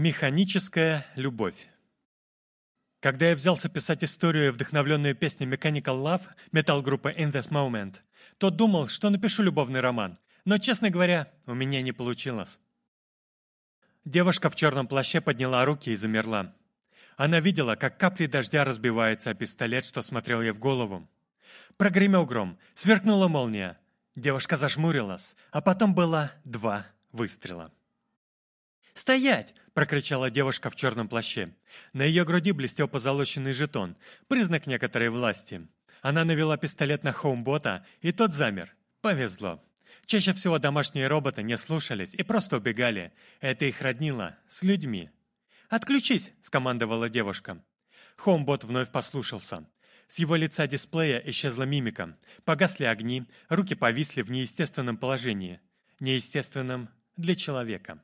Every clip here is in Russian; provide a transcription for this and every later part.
Механическая любовь Когда я взялся писать историю, вдохновленную песней Mechanical Love метал-группы In This Moment, то думал, что напишу любовный роман, но, честно говоря, у меня не получилось. Девушка в черном плаще подняла руки и замерла. Она видела, как капли дождя разбиваются о пистолет, что смотрел ей в голову. Прогремел гром, сверкнула молния. Девушка зажмурилась, а потом было два выстрела. «Стоять!» – прокричала девушка в черном плаще. На ее груди блестел позолоченный жетон, признак некоторой власти. Она навела пистолет на Хоумбота, и тот замер. Повезло. Чаще всего домашние роботы не слушались и просто убегали. Это их роднило с людьми. «Отключись!» – скомандовала девушка. Хоумбот вновь послушался. С его лица дисплея исчезла мимика. Погасли огни, руки повисли в неестественном положении. Неестественном для человека.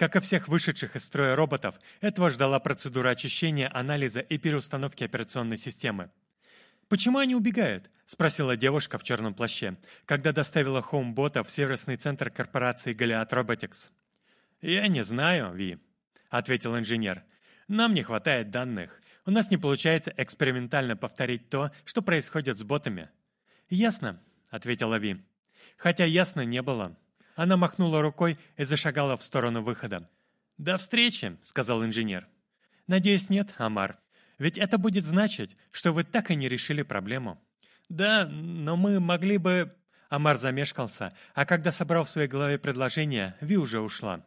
Как и всех вышедших из строя роботов, этого ждала процедура очищения, анализа и переустановки операционной системы. «Почему они убегают?» – спросила девушка в черном плаще, когда доставила хоумбота в сервисный центр корпорации Goliath Robotics. «Я не знаю, Ви», – ответил инженер. «Нам не хватает данных. У нас не получается экспериментально повторить то, что происходит с ботами». «Ясно», – ответила Ви. Хотя ясно не было. Она махнула рукой и зашагала в сторону выхода. «До встречи», — сказал инженер. «Надеюсь, нет, Амар. Ведь это будет значить, что вы так и не решили проблему». «Да, но мы могли бы...» Амар замешкался, а когда собрал в своей голове предложение, Ви уже ушла.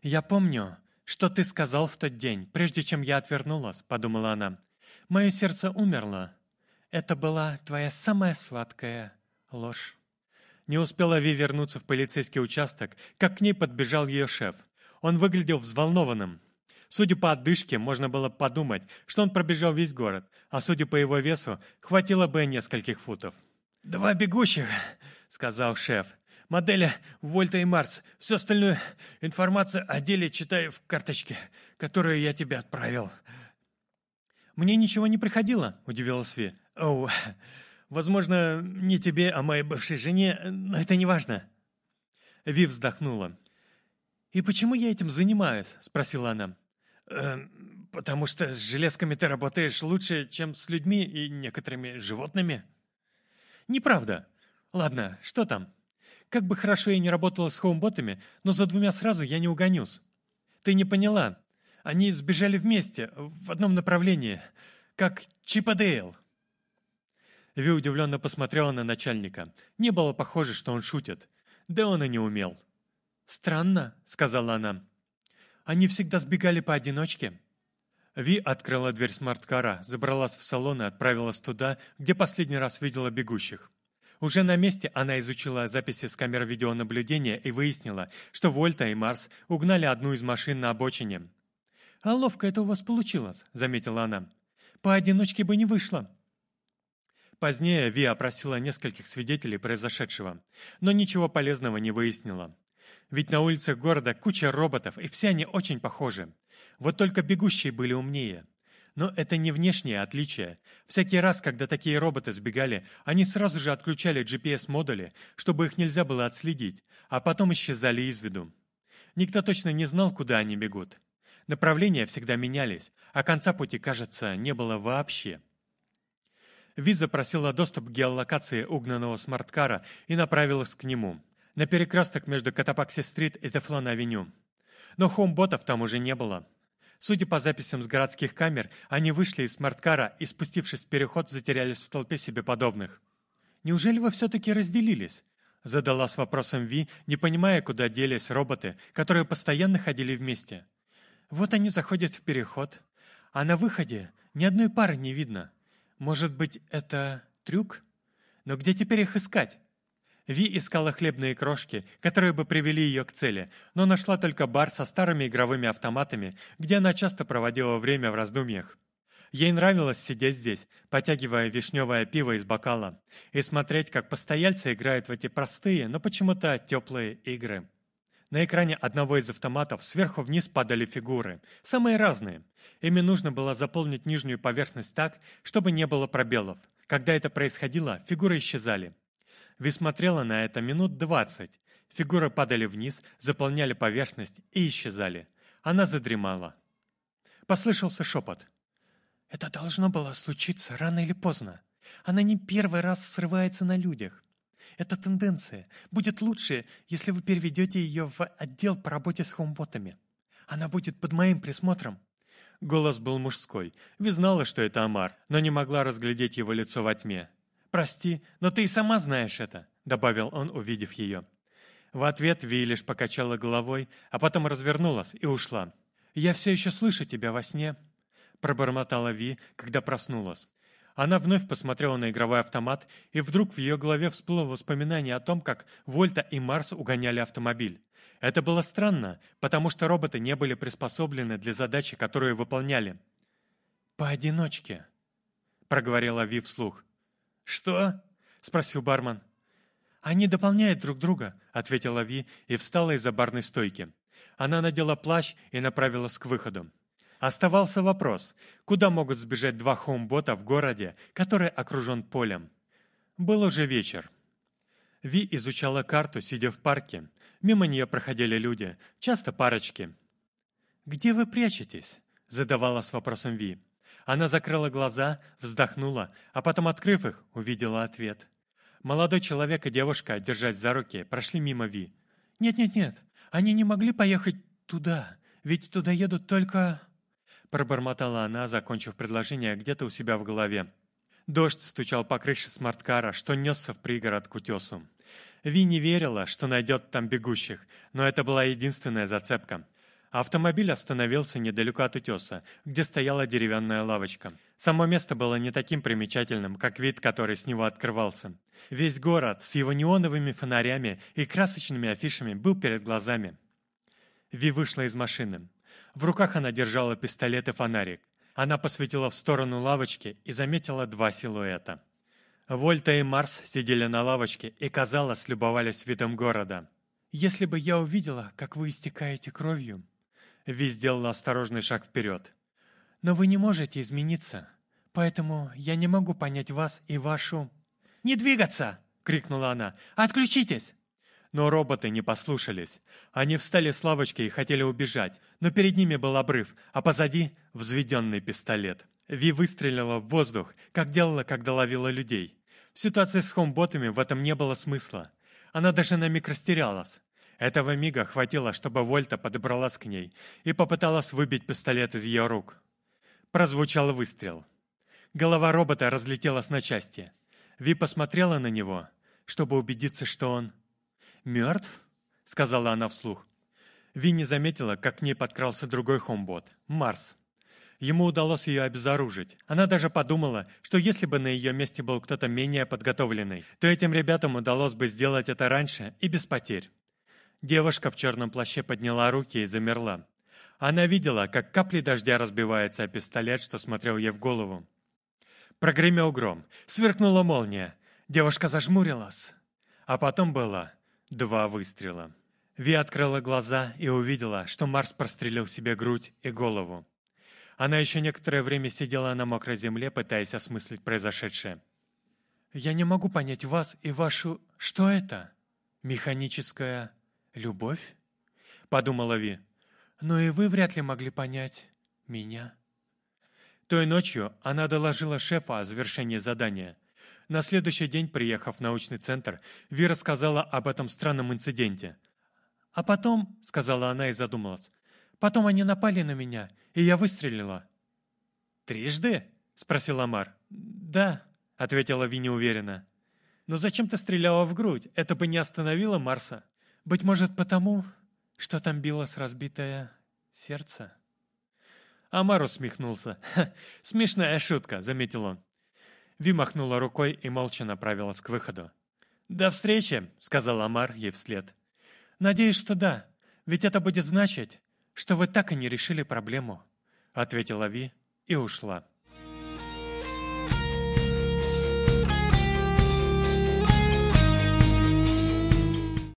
«Я помню, что ты сказал в тот день, прежде чем я отвернулась», — подумала она. «Мое сердце умерло. Это была твоя самая сладкая ложь». Не успела Ви вернуться в полицейский участок, как к ней подбежал ее шеф. Он выглядел взволнованным. Судя по отдышке, можно было подумать, что он пробежал весь город, а судя по его весу, хватило бы нескольких футов. «Два бегущих», — сказал шеф. «Модели Вольта и Марс. Всю остальную информацию о деле читаю в карточке, которую я тебе отправил». «Мне ничего не приходило», — удивилась Ви. «Оу, Возможно, не тебе, а моей бывшей жене, но это не важно». Ви вздохнула. «И почему я этим занимаюсь?» – спросила она. «Э, «Потому что с железками ты работаешь лучше, чем с людьми и некоторыми животными». «Неправда. Ладно, что там? Как бы хорошо я не работала с хоумботами, но за двумя сразу я не угонюсь. Ты не поняла. Они сбежали вместе, в одном направлении, как Чип и Дейл». Ви удивленно посмотрела на начальника. Не было похоже, что он шутит. Да он и не умел. «Странно», — сказала она. «Они всегда сбегали поодиночке». Ви открыла дверь смарт-кара, забралась в салон и отправилась туда, где последний раз видела бегущих. Уже на месте она изучила записи с камер видеонаблюдения и выяснила, что Вольта и Марс угнали одну из машин на обочине. «А ловко это у вас получилось», — заметила она. «Поодиночке бы не вышло». Позднее Ви опросила нескольких свидетелей произошедшего, но ничего полезного не выяснила. Ведь на улицах города куча роботов, и все они очень похожи. Вот только бегущие были умнее. Но это не внешнее отличие. Всякий раз, когда такие роботы сбегали, они сразу же отключали GPS-модули, чтобы их нельзя было отследить, а потом исчезали из виду. Никто точно не знал, куда они бегут. Направления всегда менялись, а конца пути, кажется, не было вообще. Виза просила доступ к геолокации угнанного смарткара и направилась к нему, на перекресток между Катапакси-стрит и Тефлон-авеню. Но хоумботов там уже не было. Судя по записям с городских камер, они вышли из смарткара и, спустившись в переход, затерялись в толпе себе подобных. «Неужели вы все-таки разделились?» Задалась вопросом Ви, не понимая, куда делись роботы, которые постоянно ходили вместе. Вот они заходят в переход, а на выходе ни одной пары не видно. Может быть, это трюк? Но где теперь их искать? Ви искала хлебные крошки, которые бы привели ее к цели, но нашла только бар со старыми игровыми автоматами, где она часто проводила время в раздумьях. Ей нравилось сидеть здесь, потягивая вишневое пиво из бокала, и смотреть, как постояльцы играют в эти простые, но почему-то теплые игры. На экране одного из автоматов сверху вниз падали фигуры, самые разные. Ими нужно было заполнить нижнюю поверхность так, чтобы не было пробелов. Когда это происходило, фигуры исчезали. Ви смотрела на это минут двадцать. Фигуры падали вниз, заполняли поверхность и исчезали. Она задремала. Послышался шепот. «Это должно было случиться рано или поздно. Она не первый раз срывается на людях. Это тенденция. Будет лучше, если вы переведете ее в отдел по работе с хоумботами. Она будет под моим присмотром». Голос был мужской. Ви знала, что это Амар, но не могла разглядеть его лицо во тьме. «Прости, но ты и сама знаешь это», — добавил он, увидев ее. В ответ Ви лишь покачала головой, а потом развернулась и ушла. «Я все еще слышу тебя во сне», — пробормотала Ви, когда проснулась. Она вновь посмотрела на игровой автомат, и вдруг в ее голове всплыло воспоминание о том, как Вольта и Марс угоняли автомобиль. Это было странно, потому что роботы не были приспособлены для задачи, которую выполняли. «Поодиночке», — проговорила Ви вслух. «Что?» — спросил бармен. «Они дополняют друг друга», — ответила Ви и встала из-за барной стойки. Она надела плащ и направилась к выходу. Оставался вопрос, куда могут сбежать два хоумбота в городе, который окружен полем. Был уже вечер. Ви изучала карту, сидя в парке. Мимо нее проходили люди, часто парочки. «Где вы прячетесь?» – задавала с вопросом Ви. Она закрыла глаза, вздохнула, а потом, открыв их, увидела ответ. Молодой человек и девушка, держась за руки, прошли мимо Ви. «Нет-нет-нет, они не могли поехать туда, ведь туда едут только...» Пробормотала она, закончив предложение где-то у себя в голове. Дождь стучал по крыше смарткара, что несся в пригород к утесу. Ви не верила, что найдет там бегущих, но это была единственная зацепка. Автомобиль остановился недалеко от утеса, где стояла деревянная лавочка. Само место было не таким примечательным, как вид, который с него открывался. Весь город с его неоновыми фонарями и красочными афишами был перед глазами. Ви вышла из машины. В руках она держала пистолет и фонарик. Она посветила в сторону лавочки и заметила два силуэта. Вольта и Марс сидели на лавочке и, казалось, любовались видом города. «Если бы я увидела, как вы истекаете кровью...» Ви сделала осторожный шаг вперед. «Но вы не можете измениться, поэтому я не могу понять вас и вашу...» «Не двигаться!» — крикнула она. «Отключитесь!» Но роботы не послушались. Они встали с лавочки и хотели убежать, но перед ними был обрыв, а позади — взведенный пистолет. Ви выстрелила в воздух, как делала, когда ловила людей. В ситуации с хомботами в этом не было смысла. Она даже на миг растерялась. Этого мига хватило, чтобы Вольта подобралась к ней и попыталась выбить пистолет из ее рук. Прозвучал выстрел. Голова робота разлетелась на части. Ви посмотрела на него, чтобы убедиться, что он «Мертв?» — сказала она вслух. Винни заметила, как к ней подкрался другой хомбот — Марс. Ему удалось ее обезоружить. Она даже подумала, что если бы на ее месте был кто-то менее подготовленный, то этим ребятам удалось бы сделать это раньше и без потерь. Девушка в черном плаще подняла руки и замерла. Она видела, как капли дождя разбиваются о пистолет, что смотрел ей в голову. Прогремел гром, сверкнула молния. Девушка зажмурилась. А потом было Два выстрела. Ви открыла глаза и увидела, что Марс прострелил себе грудь и голову. Она еще некоторое время сидела на мокрой земле, пытаясь осмыслить произошедшее. «Я не могу понять вас и вашу... Что это? Механическая любовь?» Подумала Ви. «Но и вы вряд ли могли понять меня». Той ночью она доложила шефа о завершении задания – на следующий день, приехав в научный центр, Ви рассказала об этом странном инциденте. «А потом», — сказала она и задумалась, «потом они напали на меня, и я выстрелила». «Трижды?» — спросил Амар. «Да», — ответила Ви неуверенно. «Но зачем ты стреляла в грудь? Это бы не остановило Марса?» «Быть может, потому, что там билось разбитое сердце?» Амар усмехнулся. «Смешная шутка», — заметил он. Ви махнула рукой и молча направилась к выходу. «До встречи!» — сказал Амар ей вслед. «Надеюсь, что да, ведь это будет значить, что вы так и не решили проблему», — ответила Ви и ушла.